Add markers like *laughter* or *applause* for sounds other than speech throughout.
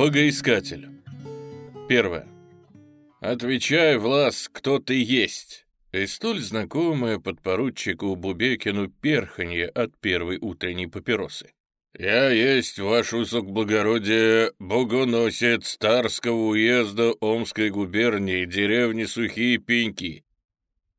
Богоискатель. Первое. Отвечай, Влас, кто ты есть. И столь знакомое подпоручику Бубекину перханье от первой утренней папиросы. «Я есть, ваш высокоблагородие, богоносец Старского уезда Омской губернии, деревни Сухие Пеньки».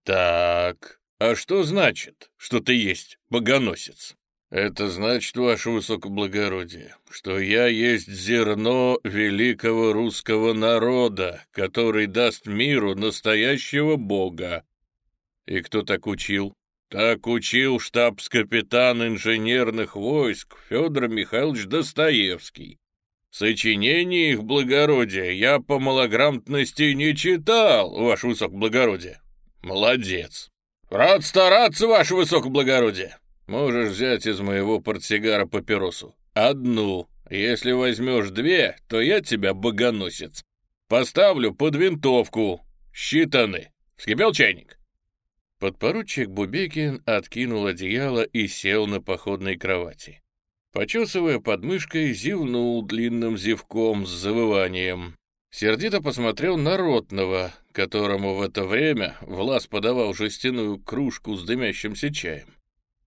«Так, а что значит, что ты есть богоносец?» «Это значит, ваше высокоблагородие, что я есть зерно великого русского народа, который даст миру настоящего бога». «И кто так учил?» Так учил штабс-капитан инженерных войск Федор Михайлович Достоевский. Сочинение их благородия я по малограмотности не читал, ваше высокоблагородие. Молодец. Рад стараться, ваше высокоблагородие. Можешь взять из моего портсигара папиросу. Одну. Если возьмешь две, то я тебя богоносец. Поставлю под винтовку. Считаны. Вскипел чайник? Подпоручик Бубекин откинул одеяло и сел на походной кровати. Почесывая подмышкой, зевнул длинным зевком с завыванием. Сердито посмотрел на Ротного, которому в это время Влас подавал жестяную кружку с дымящимся чаем.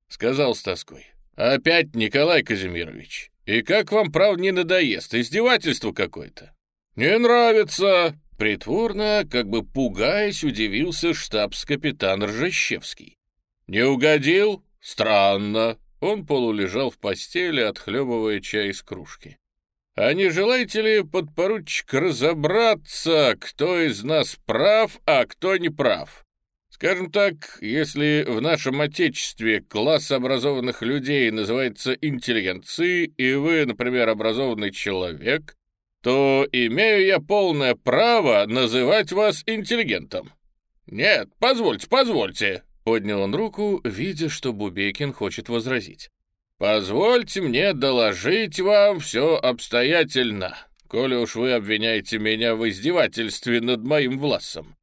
Сказал с тоской. «Опять, Николай Казимирович, и как вам, прав, не надоест? Издевательство какое-то?» «Не нравится!» Притворно, как бы пугаясь, удивился штабс-капитан Ржащевский. «Не угодил? Странно». Он полулежал в постели, отхлебывая чай из кружки. «А не желаете ли, подпоручик, разобраться, кто из нас прав, а кто не прав? Скажем так, если в нашем Отечестве класс образованных людей называется интеллигенцией, и вы, например, образованный человек, то имею я полное право называть вас интеллигентом. Нет, позвольте, позвольте, поднял он руку, видя, что Бубекин хочет возразить. Позвольте мне доложить вам все обстоятельно, коли уж вы обвиняете меня в издевательстве над моим власом.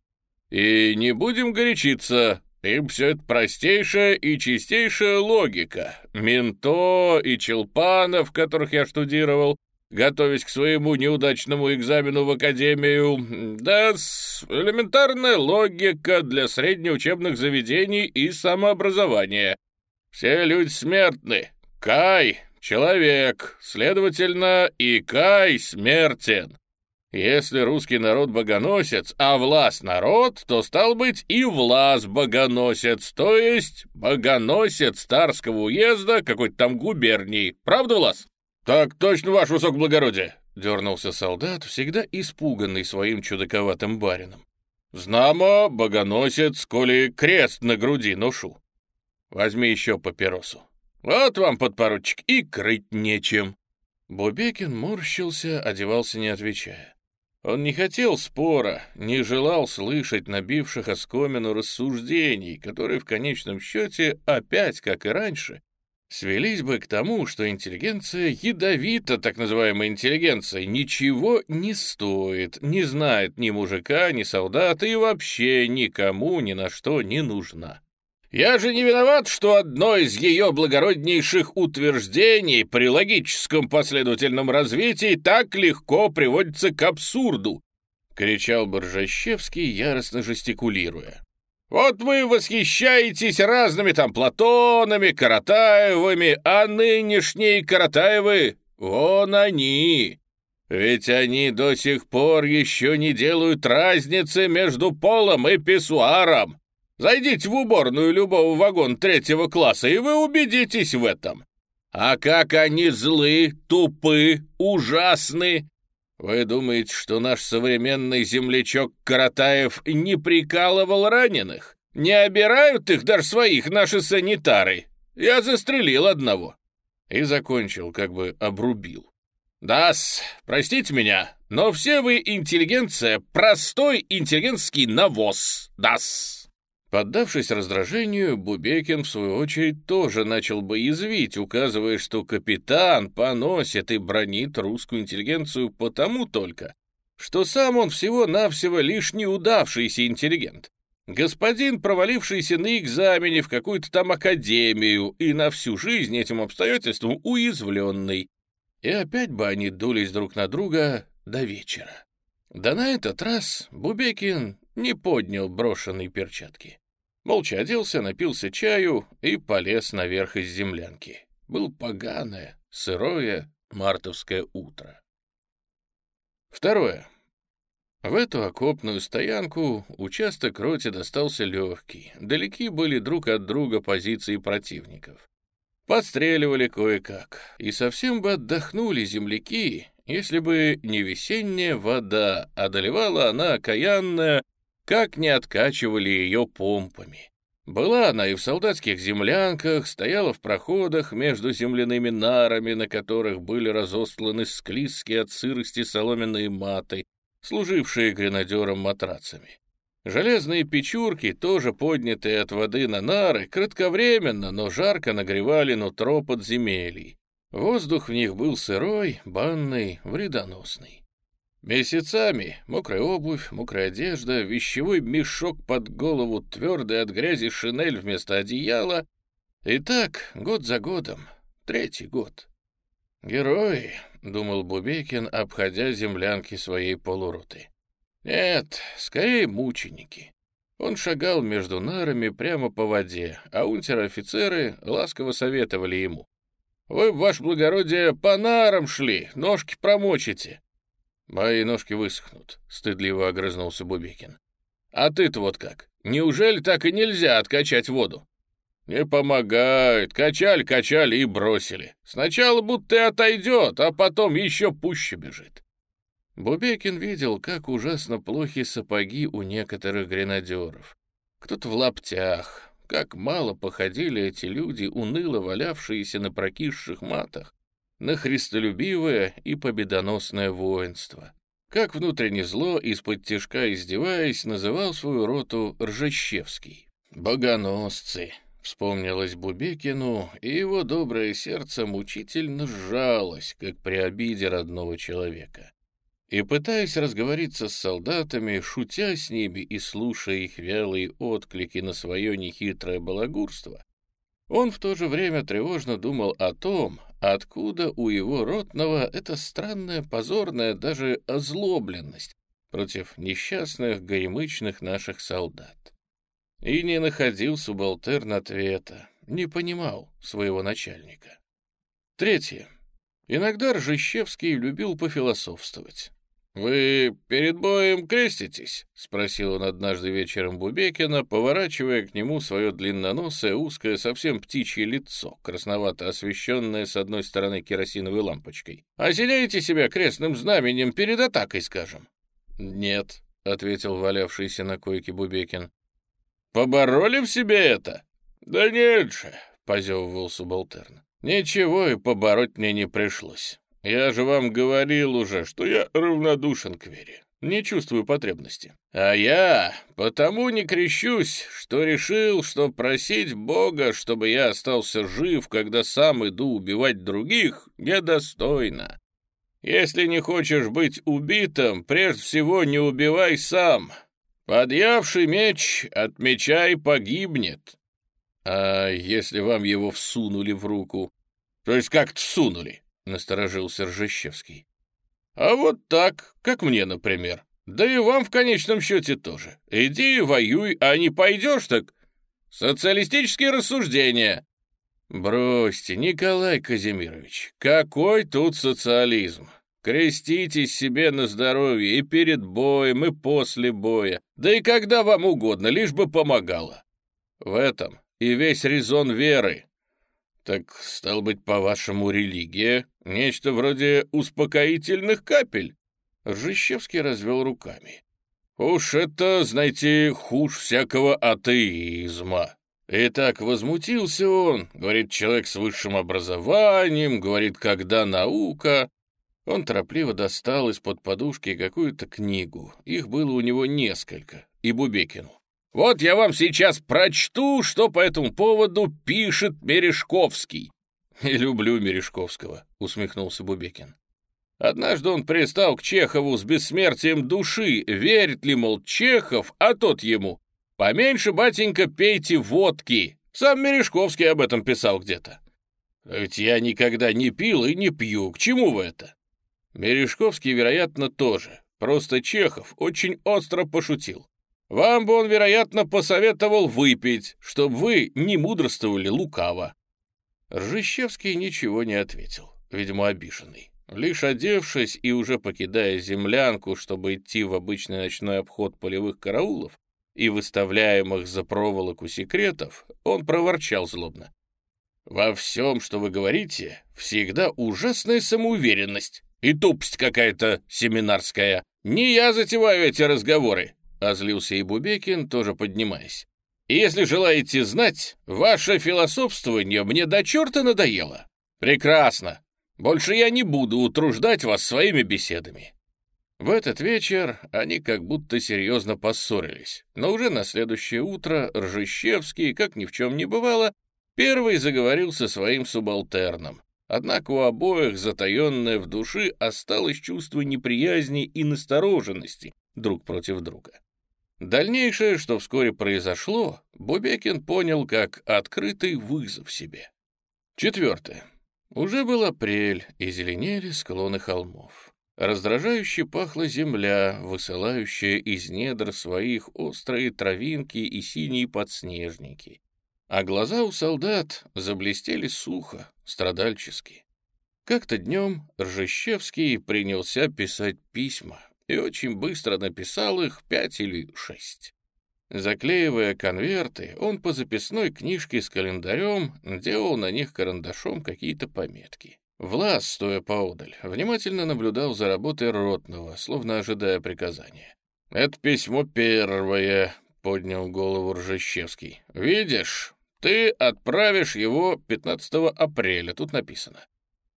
И не будем горячиться, им все это простейшая и чистейшая логика. Менто и Челпанов, которых я штудировал, готовясь к своему неудачному экзамену в академию. Да, элементарная логика для среднеучебных заведений и самообразования. Все люди смертны. Кай — человек, следовательно, и Кай смертен. Если русский народ богоносец, а влас народ, то стал быть и влас богоносец, то есть богоносец Старского уезда какой-то там губернии. Правда, Влас? «Так точно, ваше высокоблагородие!» — дернулся солдат, всегда испуганный своим чудаковатым барином. «Знамо, богоносец, коли крест на груди ношу. Возьми еще папиросу. Вот вам, подпоручик, и крыть нечем». Бубекин морщился, одевался не отвечая. Он не хотел спора, не желал слышать набивших оскомину рассуждений, которые в конечном счете опять, как и раньше, свелись бы к тому, что интеллигенция ядовита, так называемая интеллигенция, ничего не стоит, не знает ни мужика, ни солдата и вообще никому ни на что не нужна. Я же не виноват, что одно из ее благороднейших утверждений при логическом последовательном развитии так легко приводится к абсурду, — кричал Боржащевский, яростно жестикулируя. Вот вы восхищаетесь разными там Платонами, Каратаевыми, а нынешние Каратаевы — вон они. Ведь они до сих пор еще не делают разницы между полом и писсуаром. Зайдите в уборную любого вагона третьего класса, и вы убедитесь в этом. А как они злы, тупы, ужасны, вы думаете, что наш современный землячок Каратаев не прикалывал раненых? Не обирают их даже своих наши санитары? Я застрелил одного. И закончил, как бы обрубил. Дас, простите меня, но все вы интеллигенция, простой интеллигентский навоз. Дас. Поддавшись раздражению, Бубекин, в свою очередь, тоже начал бы язвить, указывая, что капитан поносит и бронит русскую интеллигенцию потому только, что сам он всего-навсего лишь неудавшийся интеллигент. Господин, провалившийся на экзамене в какую-то там академию и на всю жизнь этим обстоятельством уязвленный. и опять бы они дулись друг на друга до вечера. Да на этот раз Бубекин не поднял брошенные перчатки. Молча оделся, напился чаю и полез наверх из землянки. Был поганое, сырое мартовское утро. Второе. В эту окопную стоянку участок роте достался легкий. Далеки были друг от друга позиции противников. Подстреливали кое-как, и совсем бы отдохнули земляки, если бы не весенняя вода, одолевала она окаянная, как не откачивали ее помпами. Была она и в солдатских землянках, стояла в проходах между земляными нарами, на которых были разостланы склизкие от сырости соломенные маты, служившие гренадерам матрацами. Железные печурки, тоже поднятые от воды на нары, кратковременно, но жарко нагревали нутро подземелий. Воздух в них был сырой, банный, вредоносный. Месяцами мокрая обувь, мокрая одежда, вещевой мешок под голову, твердый от грязи шинель вместо одеяла. И так, год за годом, третий год. Герои, — думал Бубекин, обходя землянки своей полуроты. «Нет, скорее мученики». Он шагал между нарами прямо по воде, а унтер-офицеры ласково советовали ему. «Вы, ваше благородие, по нарам шли, ножки промочите». «Мои ножки высохнут», — стыдливо огрызнулся Бубекин. «А ты-то вот как? Неужели так и нельзя откачать воду?» «Не помогает. Качали, качали и бросили. Сначала будто и отойдет, а потом еще пуще бежит». Бубекин видел, как ужасно плохи сапоги у некоторых гренадеров. Кто-то в лаптях. Как мало походили эти люди, уныло валявшиеся на прокисших матах, на христолюбивое и победоносное воинство. Как внутренне зло, из-под тяжка издеваясь, называл свою роту Ржещевский. «Богоносцы!» Вспомнилось Бубекину, и его доброе сердце мучительно сжалось, как при обиде родного человека. И пытаясь разговориться с солдатами, шутя с ними и слушая их вялые отклики на свое нехитрое балагурство, он в то же время тревожно думал о том, откуда у его ротного эта странная, позорная даже озлобленность против несчастных горемычных наших солдат. И не находил субалтерн ответа, не понимал своего начальника. Третье. Иногда Ржищевский любил пофилософствовать. «Вы перед боем креститесь?» — спросил он однажды вечером Бубекина, поворачивая к нему свое длинноносое, узкое, совсем птичье лицо, красновато освещенное с одной стороны керосиновой лампочкой. «Осеняете себя крестным знаменем перед атакой, скажем?» «Нет», — ответил валявшийся на койке Бубекин. Побороли в себе это? Да нет же, позевывал субалтерн. Ничего и побороть мне не пришлось. Я же вам говорил уже, что я равнодушен к вере. Не чувствую потребности. А я потому не крещусь, что решил, что просить Бога, чтобы я остался жив, когда сам иду убивать других, недостойно. Если не хочешь быть убитым, прежде всего не убивай сам. Подъявший меч от меча и погибнет. А если вам его всунули в руку? То есть как-то всунули, насторожился Ржещевский. А вот так, как мне, например. Да и вам в конечном счете тоже. Иди воюй, а не пойдешь, так социалистические рассуждения. Бросьте, Николай Казимирович, какой тут социализм? Креститесь себе на здоровье и перед боем, и после боя, да и когда вам угодно, лишь бы помогало. В этом и весь резон веры. Так, стал быть, по-вашему, религия — нечто вроде успокоительных капель? Ржищевский развел руками. Уж это, знаете, хуже всякого атеизма. И так возмутился он, говорит, человек с высшим образованием, говорит, когда наука. Он торопливо достал из-под подушки какую-то книгу. Их было у него несколько. И Бубекину. «Вот я вам сейчас прочту, что по этому поводу пишет Мережковский». «И люблю Мережковского», — усмехнулся Бубекин. Однажды он пристал к Чехову с бессмертием души, верит ли, мол, Чехов, а тот ему. «Поменьше, батенька, пейте водки». Сам Мережковский об этом писал где-то. Ведь я никогда не пил и не пью. К чему вы это? Мережковский, вероятно, тоже. Просто Чехов очень остро пошутил. Вам бы он, вероятно, посоветовал выпить, чтобы вы не мудрствовали лукаво. Ржищевский ничего не ответил, видимо, обиженный. Лишь одевшись и уже покидая землянку, чтобы идти в обычный ночной обход полевых караулов и выставляемых за проволоку секретов, он проворчал злобно. «Во всем, что вы говорите, всегда ужасная самоуверенность и тупость какая-то семинарская. Не я затеваю эти разговоры», — озлился и Бубекин, тоже поднимаясь. «Если желаете знать, ваше философствование мне до черта надоело. Прекрасно. Больше я не буду утруждать вас своими беседами». В этот вечер они как будто серьезно поссорились, но уже на следующее утро Ржищевский, как ни в чем не бывало, первый заговорил со своим субалтерном. Однако у обоих затаенное в душе осталось чувство неприязни и настороженности друг против друга. Дальнейшее, что вскоре произошло, Бубекин понял как открытый вызов себе. Четвертое. Уже был апрель, и зеленели склоны холмов. Раздражающе пахла земля, высылающая из недр своих острые травинки и синие подснежники. А глаза у солдат заблестели сухо, страдальчески. Как-то днем Ржещевский принялся писать письма и очень быстро написал их пять или шесть. Заклеивая конверты, он по записной книжке с календарем делал на них карандашом какие-то пометки. Влас, стоя поодаль, внимательно наблюдал за работой ротного, словно ожидая приказания. «Это письмо первое», — поднял голову Ржещевский. «Видишь, ты отправишь его 15 апреля, тут написано.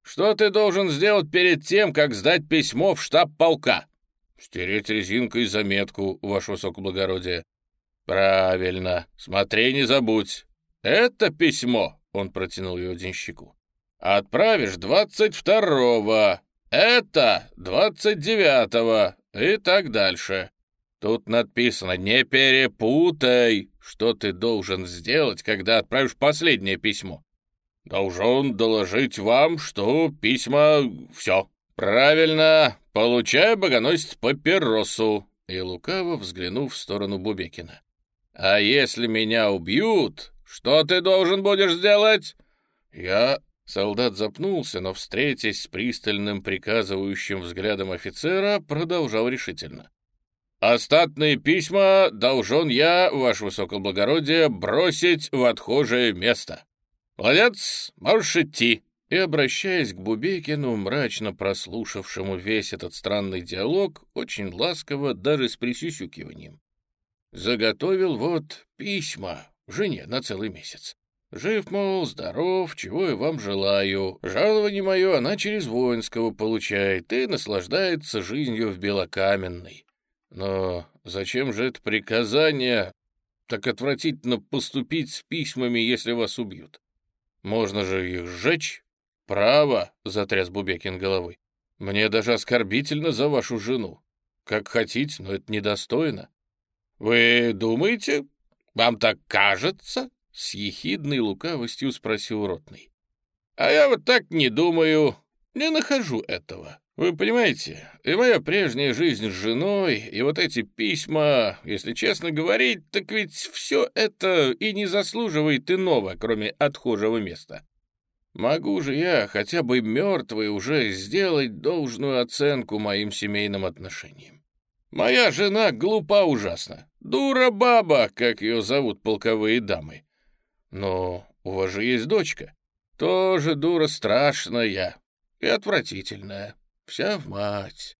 Что ты должен сделать перед тем, как сдать письмо в штаб полка?» «Стереть резинкой заметку, ваше высокоблагородие». «Правильно. Смотри, не забудь. Это письмо», — он протянул его денщику. «Отправишь двадцать второго. Это двадцать девятого. И так дальше. Тут написано «Не перепутай», что ты должен сделать, когда отправишь последнее письмо. Должен доложить вам, что письма... Все. Правильно. Получай, богоносец, папиросу. И лукаво взглянув в сторону Бубекина. «А если меня убьют, что ты должен будешь сделать?» «Я...» Солдат запнулся, но, встретясь с пристальным приказывающим взглядом офицера, продолжал решительно. «Остатные письма должен я, ваше высокоблагородие, бросить в отхожее место. Молодец, можешь идти». И, обращаясь к Бубекину, мрачно прослушавшему весь этот странный диалог, очень ласково, даже с присюсюкиванием. Заготовил вот письма жене на целый месяц. Жив, мол, здоров, чего я вам желаю. Жалование мое она через воинского получает и наслаждается жизнью в Белокаменной. Но зачем же это приказание так отвратительно поступить с письмами, если вас убьют? Можно же их сжечь? Право, — затряс Бубекин головой. Мне даже оскорбительно за вашу жену. Как хотите, но это недостойно. «Вы думаете? Вам так кажется?» — с ехидной лукавостью спросил Ротный. «А я вот так не думаю, не нахожу этого. Вы понимаете, и моя прежняя жизнь с женой, и вот эти письма, если честно говорить, так ведь все это и не заслуживает иного, кроме отхожего места. Могу же я, хотя бы мертвый, уже сделать должную оценку моим семейным отношениям. Моя жена глупа ужасно. Дура баба, как ее зовут полковые дамы. Но у вас же есть дочка. Тоже дура страшная и отвратительная. Вся в мать.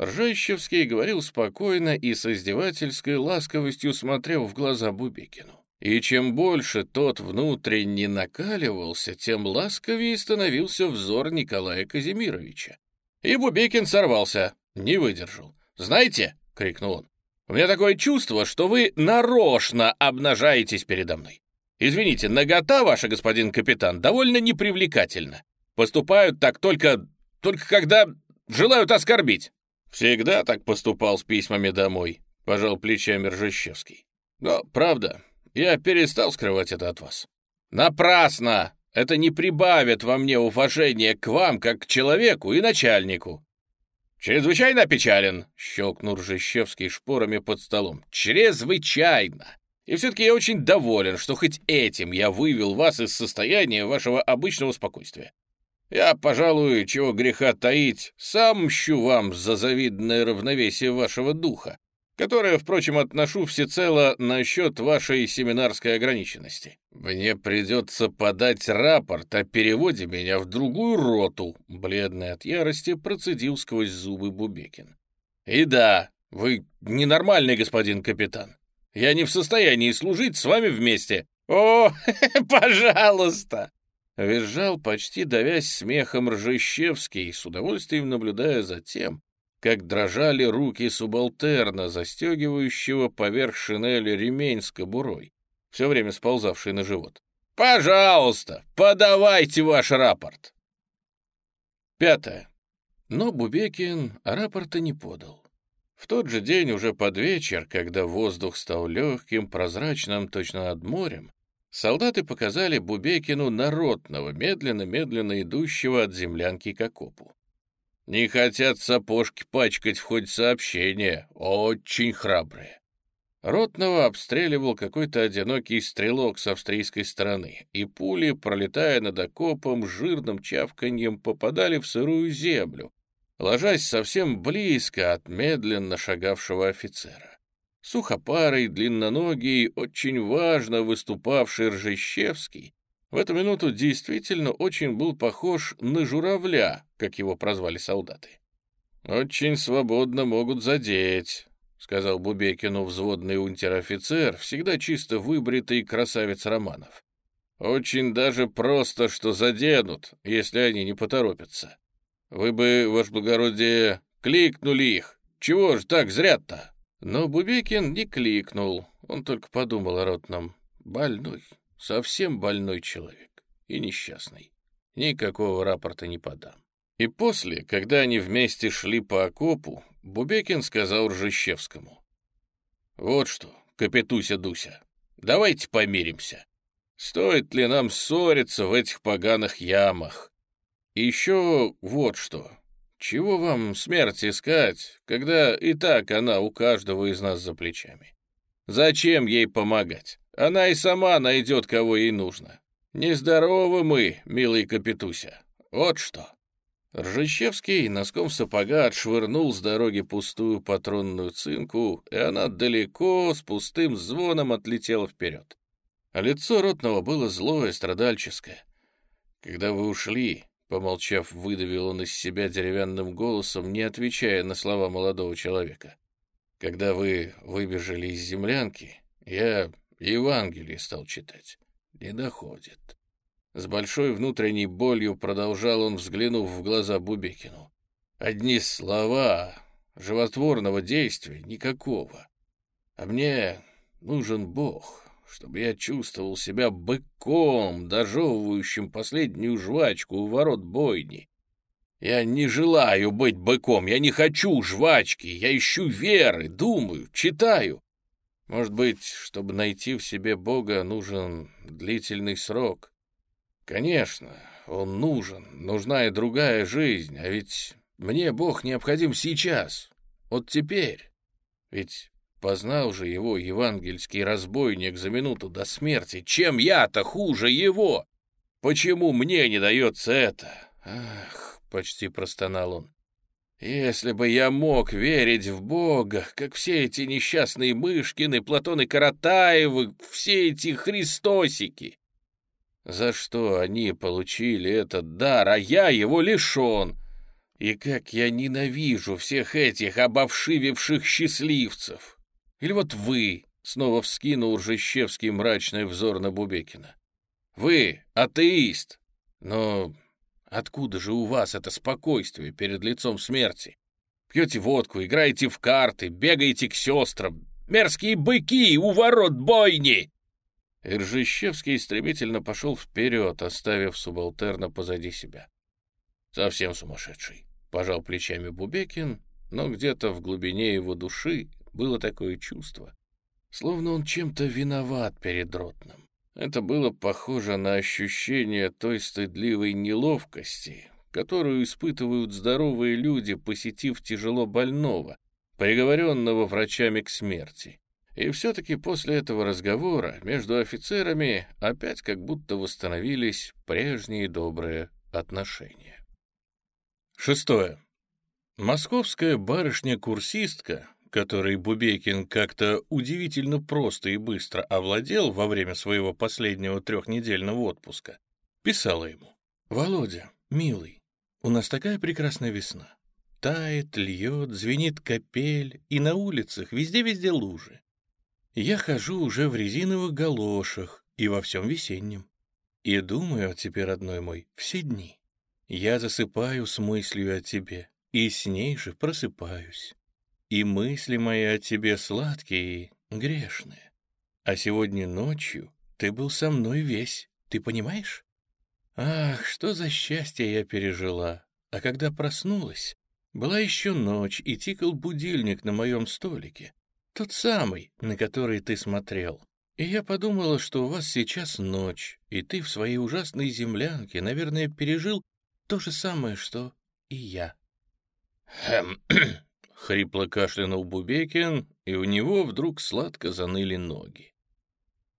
Ржещевский говорил спокойно и с издевательской ласковостью смотрел в глаза Бубикину. И чем больше тот внутренне накаливался, тем ласковее становился взор Николая Казимировича. И Бубекин сорвался, не выдержал. «Знаете», — крикнул он, — «у меня такое чувство, что вы нарочно обнажаетесь передо мной. Извините, нагота ваша, господин капитан, довольно непривлекательна. Поступают так только... только когда желают оскорбить». «Всегда так поступал с письмами домой», — пожал плечами Ржещевский. «Но, правда, я перестал скрывать это от вас». «Напрасно! Это не прибавит во мне уважения к вам, как к человеку и начальнику». «Чрезвычайно опечален», — щелкнул Ржещевский шпорами под столом. «Чрезвычайно! И все-таки я очень доволен, что хоть этим я вывел вас из состояния вашего обычного спокойствия. Я, пожалуй, чего греха таить, сам мщу вам за завидное равновесие вашего духа, которое, впрочем, отношу всецело насчет вашей семинарской ограниченности. Мне придется подать рапорт о переводе меня в другую роту, бледный от ярости процедил сквозь зубы Бубекин. И да, вы ненормальный господин капитан. Я не в состоянии служить с вами вместе. О, *laughs* пожалуйста! Визжал, почти давясь смехом Ржещевский, с удовольствием наблюдая за тем, как дрожали руки субалтерна, застегивающего поверх шинели ремень с кобурой, все время сползавший на живот. «Пожалуйста, подавайте ваш рапорт!» Пятое. Но Бубекин рапорта не подал. В тот же день, уже под вечер, когда воздух стал легким, прозрачным, точно над морем, солдаты показали Бубекину народного, медленно-медленно идущего от землянки к окопу. Не хотят сапожки пачкать в хоть сообщения. Очень храбрые. Ротного обстреливал какой-то одинокий стрелок с австрийской стороны, и пули, пролетая над окопом, жирным чавканьем попадали в сырую землю, ложась совсем близко от медленно шагавшего офицера. Сухопарый, длинноногий, очень важно выступавший Ржещевский в эту минуту действительно очень был похож на журавля, как его прозвали солдаты. «Очень свободно могут задеть», — сказал Бубекину взводный унтер-офицер, всегда чисто выбритый красавец Романов. «Очень даже просто, что заденут, если они не поторопятся. Вы бы, ваше благородие, кликнули их. Чего ж так зря-то?» Но Бубекин не кликнул, он только подумал о ротном. «Больной». Совсем больной человек и несчастный. Никакого рапорта не подам. И после, когда они вместе шли по окопу, Бубекин сказал Ржещевскому. «Вот что, Капитуся-Дуся, давайте помиримся. Стоит ли нам ссориться в этих поганых ямах? Еще вот что. Чего вам смерть искать, когда и так она у каждого из нас за плечами? Зачем ей помогать? Она и сама найдет, кого ей нужно. Нездоровы мы, милый Капитуся. Вот что. Ржещевский носком сапога отшвырнул с дороги пустую патронную цинку, и она далеко с пустым звоном отлетела вперед. А лицо ротного было злое, страдальческое. Когда вы ушли, помолчав, выдавил он из себя деревянным голосом, не отвечая на слова молодого человека. Когда вы выбежали из землянки, я Евангелие стал читать. Не доходит. С большой внутренней болью продолжал он, взглянув в глаза Бубекину. Одни слова, животворного действия никакого. А мне нужен Бог, чтобы я чувствовал себя быком, дожевывающим последнюю жвачку у ворот бойни. Я не желаю быть быком, я не хочу жвачки, я ищу веры, думаю, читаю. Может быть, чтобы найти в себе Бога, нужен длительный срок? Конечно, он нужен, нужна и другая жизнь, а ведь мне Бог необходим сейчас, вот теперь. Ведь познал же его евангельский разбойник за минуту до смерти. Чем я-то хуже его? Почему мне не дается это? Ах, почти простонал он. Если бы я мог верить в Бога, как все эти несчастные Мышкины, Платоны Каратаевы, все эти Христосики. За что они получили этот дар, а я его лишен? И как я ненавижу всех этих обовшививших счастливцев! Или вот вы, — снова вскинул Ржещевский мрачный взор на Бубекина. Вы атеист, но Откуда же у вас это спокойствие перед лицом смерти? Пьете водку, играете в карты, бегаете к сестрам. Мерзкие быки у ворот бойни!» Иржищевский стремительно пошел вперед, оставив субалтерна позади себя. «Совсем сумасшедший», — пожал плечами Бубекин, но где-то в глубине его души было такое чувство, словно он чем-то виноват перед Ротным. Это было похоже на ощущение той стыдливой неловкости, которую испытывают здоровые люди, посетив тяжело больного, приговоренного врачами к смерти. И все-таки после этого разговора между офицерами опять как будто восстановились прежние добрые отношения. Шестое. Московская барышня-курсистка, которой Бубейкин как-то удивительно просто и быстро овладел во время своего последнего трехнедельного отпуска, писала ему. «Володя, милый, у нас такая прекрасная весна. Тает, льет, звенит капель, и на улицах везде-везде лужи. Я хожу уже в резиновых галошах и во всем весеннем. И думаю о тебе, родной мой, все дни. Я засыпаю с мыслью о тебе, и с ней же просыпаюсь. И мысли мои о тебе сладкие и грешные. А сегодня ночью ты был со мной весь, ты понимаешь? Ах, что за счастье я пережила. А когда проснулась, была еще ночь, и тикал будильник на моем столике. Тот самый, на который ты смотрел. И я подумала, что у вас сейчас ночь, и ты в своей ужасной землянке, наверное, пережил то же самое, что и я. Хм, *clears throat* хрипло кашлянул Бубекин, и у него вдруг сладко заныли ноги.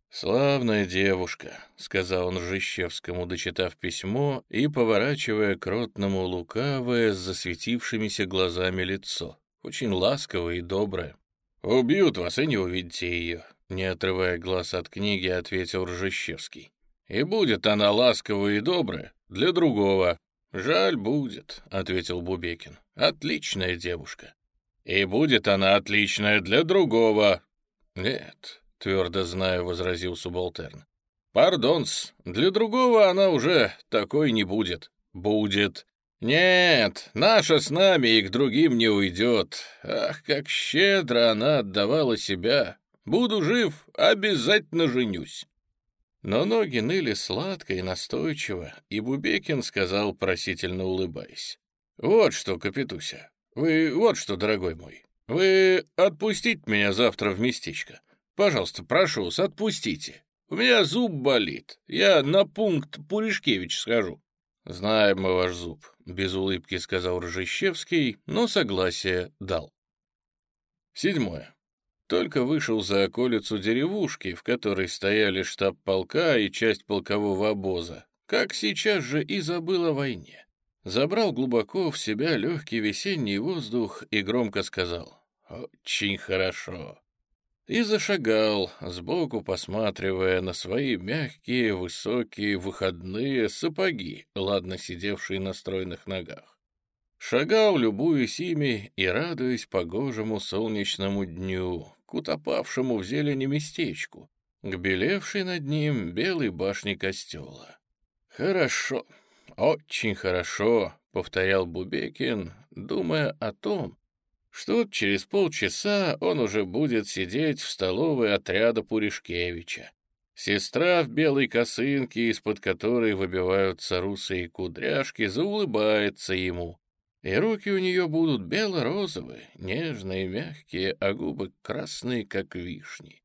«Славная девушка», — сказал он Жищевскому, дочитав письмо и поворачивая к ротному лукавое с засветившимися глазами лицо. Очень ласковое и доброе. «Убьют вас, и не увидите ее», — не отрывая глаз от книги, ответил Ржещевский. «И будет она ласковая и добрая для другого». «Жаль будет», — ответил Бубекин. «Отличная девушка». «И будет она отличная для другого». «Нет», — твердо знаю, — возразил субалтерн. «Пардон-с, для другого она уже такой не будет». «Будет. «Нет, наша с нами и к другим не уйдет. Ах, как щедро она отдавала себя. Буду жив, обязательно женюсь». Но ноги ныли сладко и настойчиво, и Бубекин сказал, просительно улыбаясь. «Вот что, Капитуся, вы вот что, дорогой мой, вы отпустите меня завтра в местечко. Пожалуйста, прошу вас, отпустите. У меня зуб болит. Я на пункт Пуришкевич схожу». «Знаем мы ваш зуб», — без улыбки сказал Ржещевский, но согласие дал. Седьмое. Только вышел за околицу деревушки, в которой стояли штаб полка и часть полкового обоза, как сейчас же и забыл о войне. Забрал глубоко в себя легкий весенний воздух и громко сказал «Очень хорошо» и зашагал, сбоку посматривая на свои мягкие, высокие, выходные сапоги, ладно сидевшие на стройных ногах. Шагал, любуясь ими и радуясь погожему солнечному дню, к утопавшему в зелени местечку, к белевшей над ним белой башне костела. «Хорошо, очень хорошо», — повторял Бубекин, думая о том, что через полчаса он уже будет сидеть в столовой отряда Пуришкевича. Сестра в белой косынке, из-под которой выбиваются русые кудряшки, заулыбается ему, и руки у нее будут бело-розовые, нежные, мягкие, а губы красные, как вишни.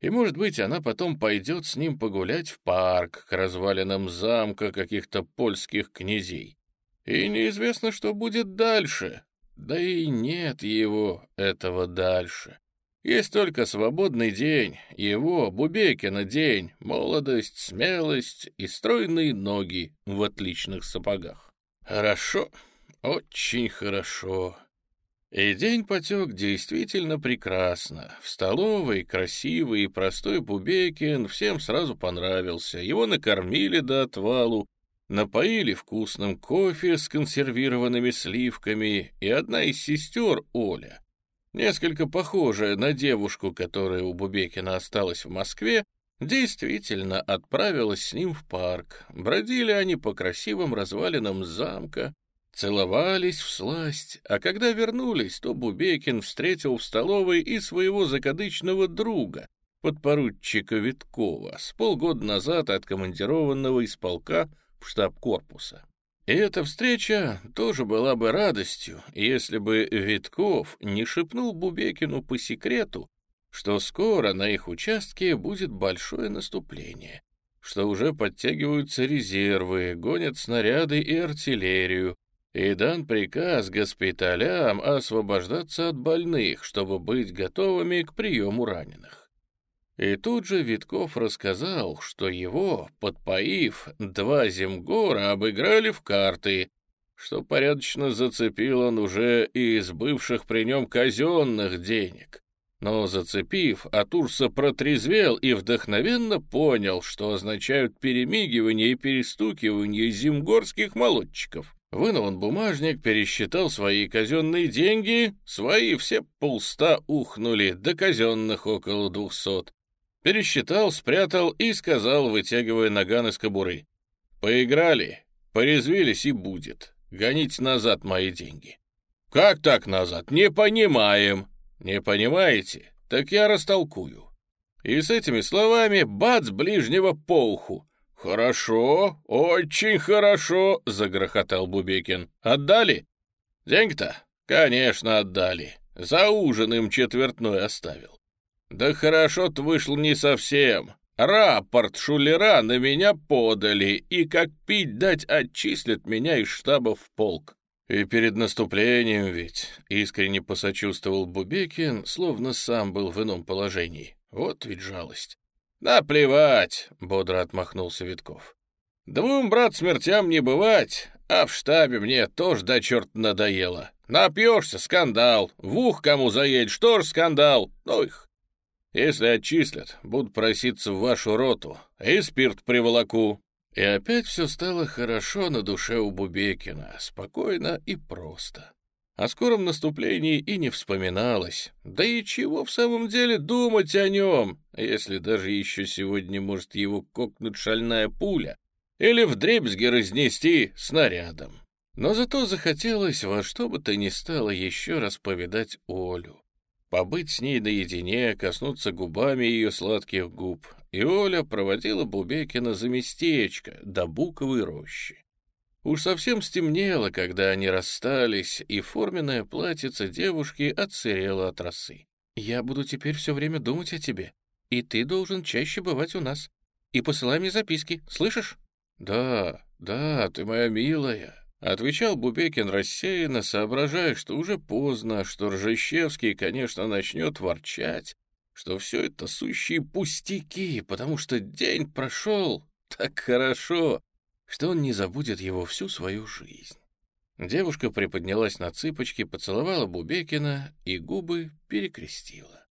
И, может быть, она потом пойдет с ним погулять в парк к развалинам замка каких-то польских князей. И неизвестно, что будет дальше. Да и нет его, этого дальше. Есть только свободный день, его, Бубекина, день, молодость, смелость и стройные ноги в отличных сапогах. Хорошо, очень хорошо. И день потек действительно прекрасно. В столовой красивый и простой Бубекин всем сразу понравился. Его накормили до отвалу, напоили вкусным кофе с консервированными сливками, и одна из сестер, Оля, несколько похожая на девушку, которая у Бубекина осталась в Москве, действительно отправилась с ним в парк. Бродили они по красивым развалинам замка, целовались в сласть, а когда вернулись, то Бубекин встретил в столовой и своего закадычного друга, подпоручика Виткова, с полгода назад откомандированного из полка штаб корпуса. И эта встреча тоже была бы радостью, если бы Витков не шепнул Бубекину по секрету, что скоро на их участке будет большое наступление, что уже подтягиваются резервы, гонят снаряды и артиллерию, и дан приказ госпиталям освобождаться от больных, чтобы быть готовыми к приему раненых. И тут же Витков рассказал, что его, подпоив, два земгора обыграли в карты, что порядочно зацепил он уже из бывших при нем казенных денег. Но зацепив, Атурса протрезвел и вдохновенно понял, что означают перемигивание и перестукивание земгорских молодчиков. Вынул он бумажник, пересчитал свои казенные деньги, свои все полста ухнули, до казенных около двухсот. Пересчитал, спрятал и сказал, вытягивая наган из кобуры. «Поиграли, порезвились и будет. Гоните назад мои деньги». «Как так назад? Не понимаем». «Не понимаете? Так я растолкую». И с этими словами бац ближнего по уху. «Хорошо, очень хорошо», — загрохотал Бубекин. «Отдали?» «Деньги-то?» «Конечно, отдали. За ужин им четвертной оставил». «Да хорошо-то вышло не совсем. Рапорт шулера на меня подали, и как пить дать отчислят меня из штаба в полк. И перед наступлением ведь искренне посочувствовал Бубекин, словно сам был в ином положении. Вот ведь жалость. «Наплевать!» — бодро отмахнулся Витков. «Двум, брат, смертям не бывать, а в штабе мне тоже до черт надоело. Напьешься — скандал, в ух кому заедешь, тоже скандал, ну их. Если отчислят, буду проситься в вашу роту и спирт приволоку». И опять все стало хорошо на душе у Бубекина, спокойно и просто. О скором наступлении и не вспоминалось. Да и чего в самом деле думать о нем, если даже еще сегодня может его кокнуть шальная пуля или вдребезги разнести снарядом. Но зато захотелось во что бы то ни стало еще раз повидать Олю. Побыть с ней наедине, коснуться губами ее сладких губ. И Оля проводила Бубекина за местечко до буковой рощи. Уж совсем стемнело, когда они расстались, и форменное платьице девушки отсырело от росы. «Я буду теперь все время думать о тебе, и ты должен чаще бывать у нас. И посылай мне записки, слышишь?» «Да, да, ты моя милая», — отвечал Бубекин рассеянно, соображая, что уже поздно, что Ржещевский, конечно, начнет ворчать, что все это сущие пустяки, потому что день прошел так хорошо, что он не забудет его всю свою жизнь. Девушка приподнялась на цыпочки, поцеловала Бубекина и губы перекрестила.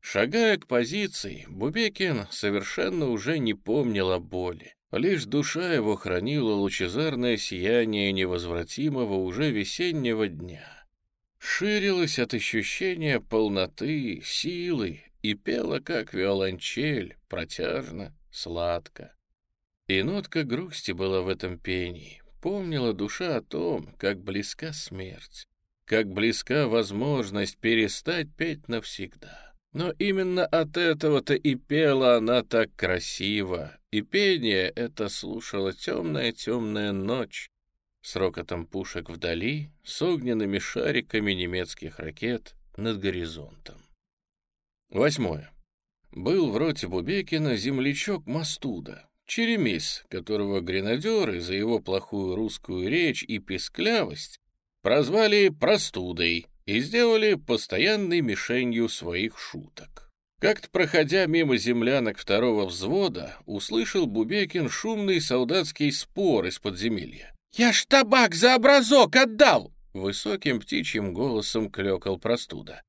Шагая к позиции, Бубекин совершенно уже не помнил о боли. Лишь душа его хранила лучезарное сияние невозвратимого уже весеннего дня. Ширилась от ощущения полноты, силы и пела, как виолончель, протяжно, сладко. И нотка грусти была в этом пении. Помнила душа о том, как близка смерть, как близка возможность перестать петь навсегда. Но именно от этого-то и пела она так красиво, и пение это слушала темная-темная ночь с рокотом пушек вдали, с огненными шариками немецких ракет над горизонтом. Восьмое. Был в роте Бубекина землячок Мастуда, Черемис, которого гренадеры за его плохую русскую речь и песклявость прозвали простудой и сделали постоянной мишенью своих шуток. Как-то проходя мимо землянок второго взвода, услышал Бубекин шумный солдатский спор из подземелья. «Я ж табак за образок отдал!» Высоким птичьим голосом клекал простуда.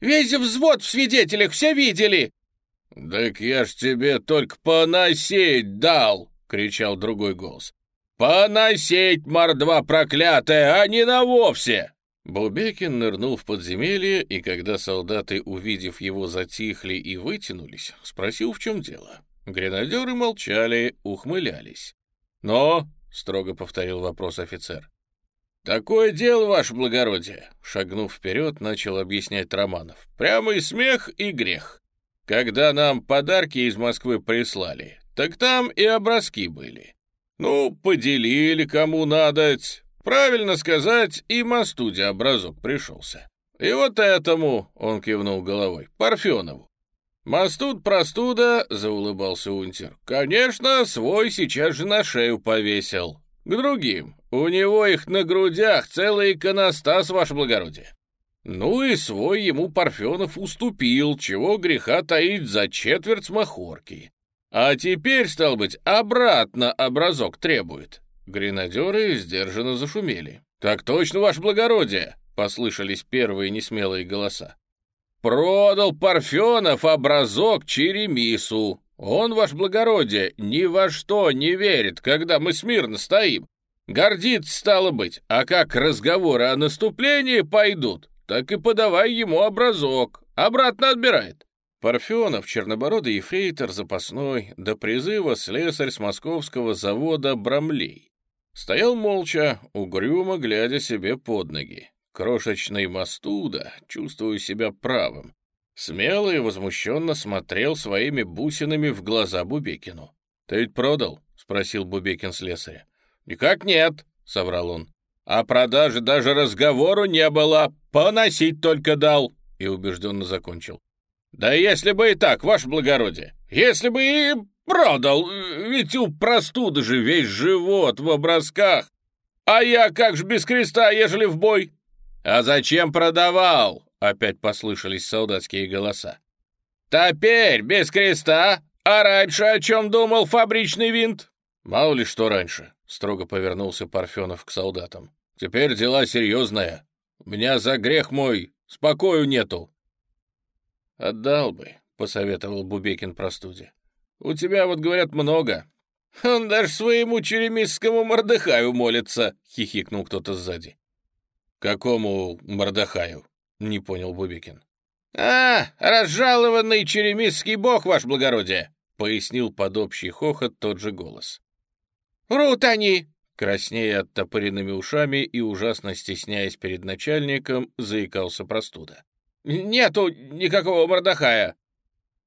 «Весь взвод в свидетелях все видели! «Так я ж тебе только поносить дал!» — кричал другой голос. «Поносить, мордва проклятая, а не на вовсе!» Бубекин нырнул в подземелье, и когда солдаты, увидев его, затихли и вытянулись, спросил, в чем дело. Гренадеры молчали, ухмылялись. «Но», — строго повторил вопрос офицер, — «такое дело, ваше благородие», — шагнув вперед, начал объяснять Романов. «Прямо и смех, и грех. Когда нам подарки из Москвы прислали, так там и образки были. Ну, поделили кому надоть. Правильно сказать, и Мастуде образок пришелся. И вот этому, он кивнул головой, Парфенову. «Мастут простуда», — заулыбался унтер. «Конечно, свой сейчас же на шею повесил. К другим. У него их на грудях целый иконостас, ваше благородие. Ну и свой ему Парфенов уступил, чего греха таить за четверть махорки. А теперь, стал быть, обратно образок требует. Гренадеры сдержанно зашумели. «Так точно, ваше благородие!» — послышались первые несмелые голоса. «Продал Парфенов образок Черемису. Он, ваше благородие, ни во что не верит, когда мы смирно стоим. Гордится, стало быть, а как разговоры о наступлении пойдут, так и подавай ему образок. Обратно отбирает». Парфенов, чернобородый ефрейтор запасной, до призыва слесарь с московского завода «Брамлей». Стоял молча, угрюмо глядя себе под ноги. Крошечный мастуда, чувствуя себя правым, смело и возмущенно смотрел своими бусинами в глаза Бубекину. «Ты ведь продал?» — спросил Бубекин слесаря. «Никак нет», — соврал он. «О продаже даже разговору не было, поносить только дал», — и убежденно закончил. «Да если бы и так, ваше благородие, если бы и продал, ведь у простуды же весь живот в образках. А я как ж без креста, ежели в бой?» «А зачем продавал?» — опять послышались солдатские голоса. «Теперь без креста, а раньше о чем думал фабричный винт?» «Мало ли что раньше», — строго повернулся Парфенов к солдатам. «Теперь дела серьезные. Меня за грех мой спокою нету». «Отдал бы», — посоветовал Бубекин простуде. «У тебя, вот говорят, много». «Он даже своему черемисскому Мордыхаю молится», — хихикнул кто-то сзади. «Какому Мордыхаю?» — не понял Бубекин. «А, разжалованный черемисский бог, ваше благородие!» — пояснил под общий хохот тот же голос. «Врут они!» — краснея оттопыренными ушами и ужасно стесняясь перед начальником, заикался простуда. Нету никакого Мордахая!»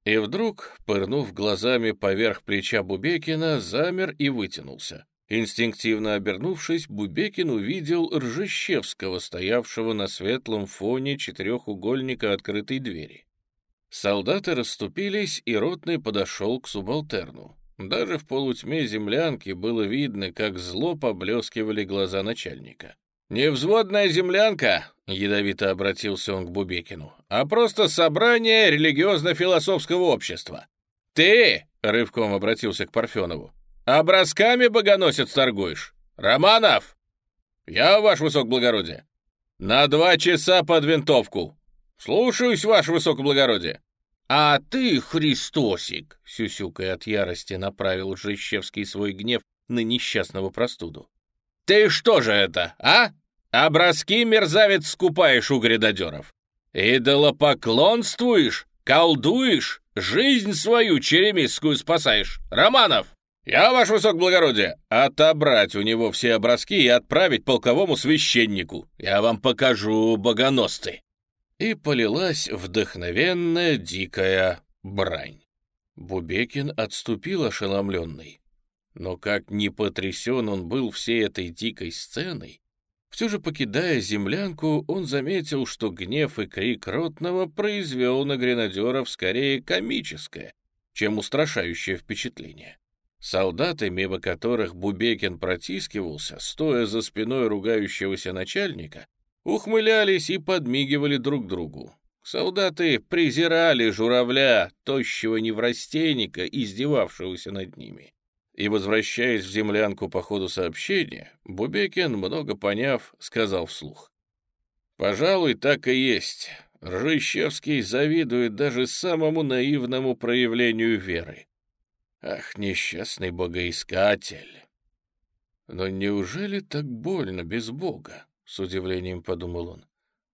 И вдруг, пырнув глазами поверх плеча Бубекина, замер и вытянулся. Инстинктивно обернувшись, Бубекин увидел Ржещевского, стоявшего на светлом фоне четырехугольника открытой двери. Солдаты расступились, и ротный подошел к субалтерну. Даже в полутьме землянки было видно, как зло поблескивали глаза начальника. «Не взводная землянка», — ядовито обратился он к Бубекину, «а просто собрание религиозно-философского общества. Ты, — рывком обратился к Парфенову, — образками богоносец торгуешь? Романов!» «Я, ваш высокоблагородие». «На два часа под винтовку». «Слушаюсь, ваше высокоблагородие». «А ты, Христосик!» — сюсюкая от ярости направил Жещевский свой гнев на несчастного простуду. «Ты что же это, а? Образки, мерзавец, скупаешь у грядодеров? Идолопоклонствуешь? Колдуешь? Жизнь свою черемисскую спасаешь? Романов!» «Я, ваше высокоблагородие, отобрать у него все образки и отправить полковому священнику. Я вам покажу, богоносцы!» И полилась вдохновенная дикая брань. Бубекин отступил ошеломленный. Но как не потрясен он был всей этой дикой сценой, все же, покидая землянку, он заметил, что гнев и крик Ротного произвел на гренадеров скорее комическое, чем устрашающее впечатление. Солдаты, мимо которых Бубекин протискивался, стоя за спиной ругающегося начальника, ухмылялись и подмигивали друг другу. Солдаты презирали журавля, тощего неврастенника, издевавшегося над ними. И, возвращаясь в землянку по ходу сообщения, Бубекин, много поняв, сказал вслух. «Пожалуй, так и есть. Ржищевский завидует даже самому наивному проявлению веры. Ах, несчастный богоискатель!» «Но неужели так больно без Бога?» — с удивлением подумал он.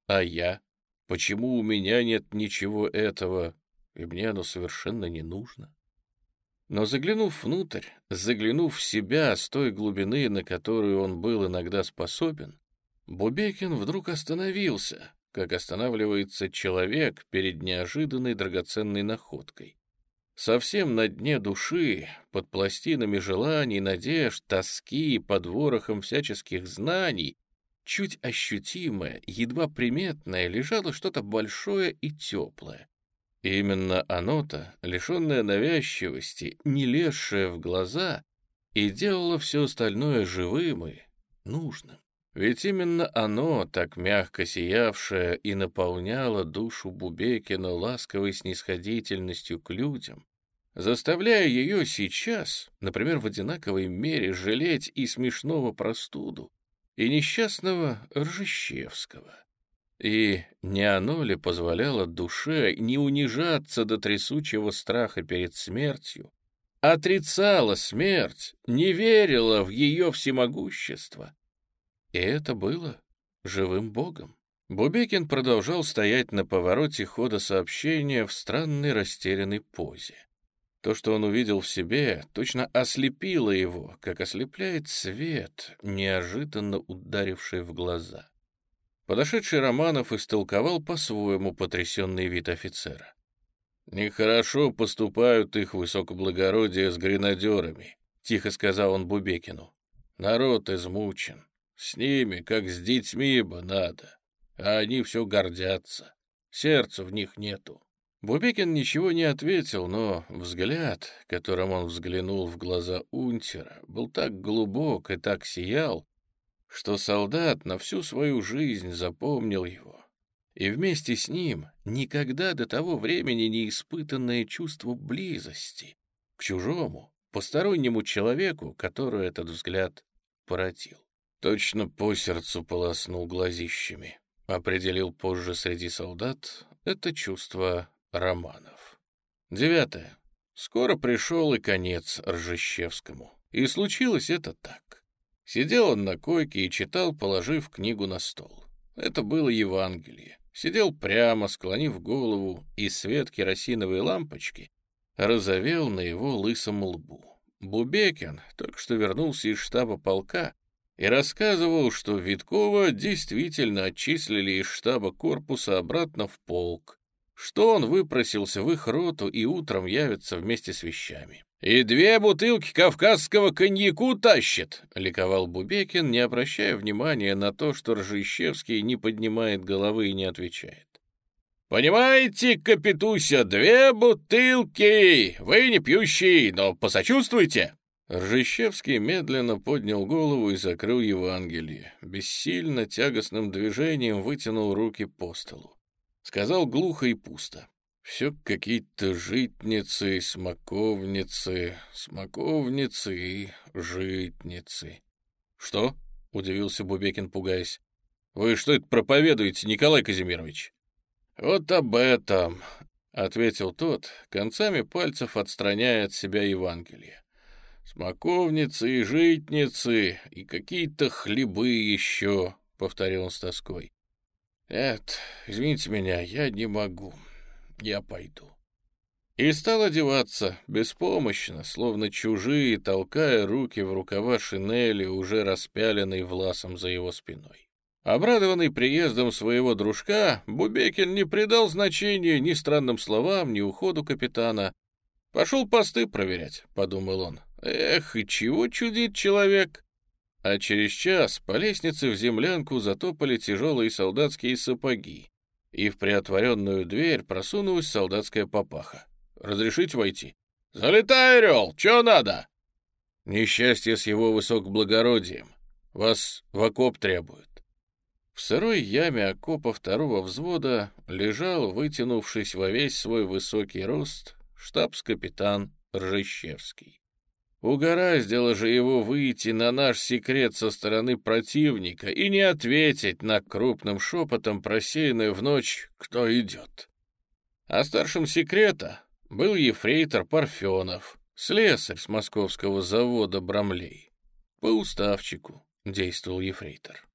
«А я? Почему у меня нет ничего этого, и мне оно совершенно не нужно?» Но заглянув внутрь, заглянув в себя с той глубины, на которую он был иногда способен, Бубекин вдруг остановился, как останавливается человек перед неожиданной драгоценной находкой. Совсем на дне души, под пластинами желаний, надежд, тоски, под ворохом всяческих знаний, чуть ощутимое, едва приметное, лежало что-то большое и теплое. И именно оно-то, лишенное навязчивости, не лезшее в глаза, и делало все остальное живым и нужным. Ведь именно оно, так мягко сиявшее, и наполняло душу Бубекина ласковой снисходительностью к людям, заставляя ее сейчас, например, в одинаковой мере жалеть и смешного простуду, и несчастного Ржищевского. И не оно ли позволяло душе не унижаться до трясучего страха перед смертью, отрицала смерть, не верила в ее всемогущество, и это было живым богом. Бубекин продолжал стоять на повороте хода сообщения в странной растерянной позе. То, что он увидел в себе, точно ослепило его, как ослепляет свет, неожиданно ударивший в глаза. Подошедший Романов истолковал по-своему потрясенный вид офицера. «Нехорошо поступают их высокоблагородие с гренадерами», — тихо сказал он Бубекину. «Народ измучен. С ними, как с детьми бы надо, а они все гордятся. Сердца в них нету. Бубекин ничего не ответил, но взгляд, которым он взглянул в глаза унтера, был так глубок и так сиял, что солдат на всю свою жизнь запомнил его. И вместе с ним никогда до того времени не испытанное чувство близости к чужому, постороннему человеку, который этот взгляд породил. Точно по сердцу полоснул глазищами. Определил позже среди солдат это чувство романов. Девятое. Скоро пришел и конец Ржещевскому. И случилось это так. Сидел он на койке и читал, положив книгу на стол. Это было Евангелие. Сидел прямо, склонив голову, и свет керосиновой лампочки разовел на его лысом лбу. Бубекин только что вернулся из штаба полка и рассказывал, что Виткова действительно отчислили из штаба корпуса обратно в полк, что он выпросился в их роту и утром явится вместе с вещами. «И две бутылки кавказского коньяку тащит!» — ликовал Бубекин, не обращая внимания на то, что Ржищевский не поднимает головы и не отвечает. «Понимаете, Капитуся, две бутылки! Вы не пьющий, но посочувствуйте!» Ржищевский медленно поднял голову и закрыл Евангелие. Бессильно, тягостным движением вытянул руки по столу. Сказал глухо и пусто. Все какие-то житницы, смоковницы, смоковницы и житницы. «Что?» — удивился Бубекин, пугаясь. «Вы что это проповедуете, Николай Казимирович?» «Вот об этом», — ответил тот, концами пальцев отстраняя от себя Евангелие. «Смоковницы и житницы, и какие-то хлебы еще», — повторил он с тоской. «Нет, извините меня, я не могу. Я пойду». И стал одеваться, беспомощно, словно чужие, толкая руки в рукава шинели, уже распяленной власом за его спиной. Обрадованный приездом своего дружка, Бубекин не придал значения ни странным словам, ни уходу капитана. «Пошел посты проверять», — подумал он. Эх, и чего чудит человек? А через час по лестнице в землянку затопали тяжелые солдатские сапоги, и в приотворенную дверь просунулась солдатская папаха. «Разрешите войти?» «Залетай, Орел! Чего надо?» «Несчастье с его высокоблагородием. Вас в окоп требуют». В сырой яме окопа второго взвода лежал, вытянувшись во весь свой высокий рост, штабс-капитан Ржищевский. Угораздило же его выйти на наш секрет со стороны противника и не ответить на крупным шепотом просеянную в ночь «Кто идет?». А старшим секрета был ефрейтор Парфенов, слесарь с московского завода Брамлей. По уставчику действовал ефрейтор.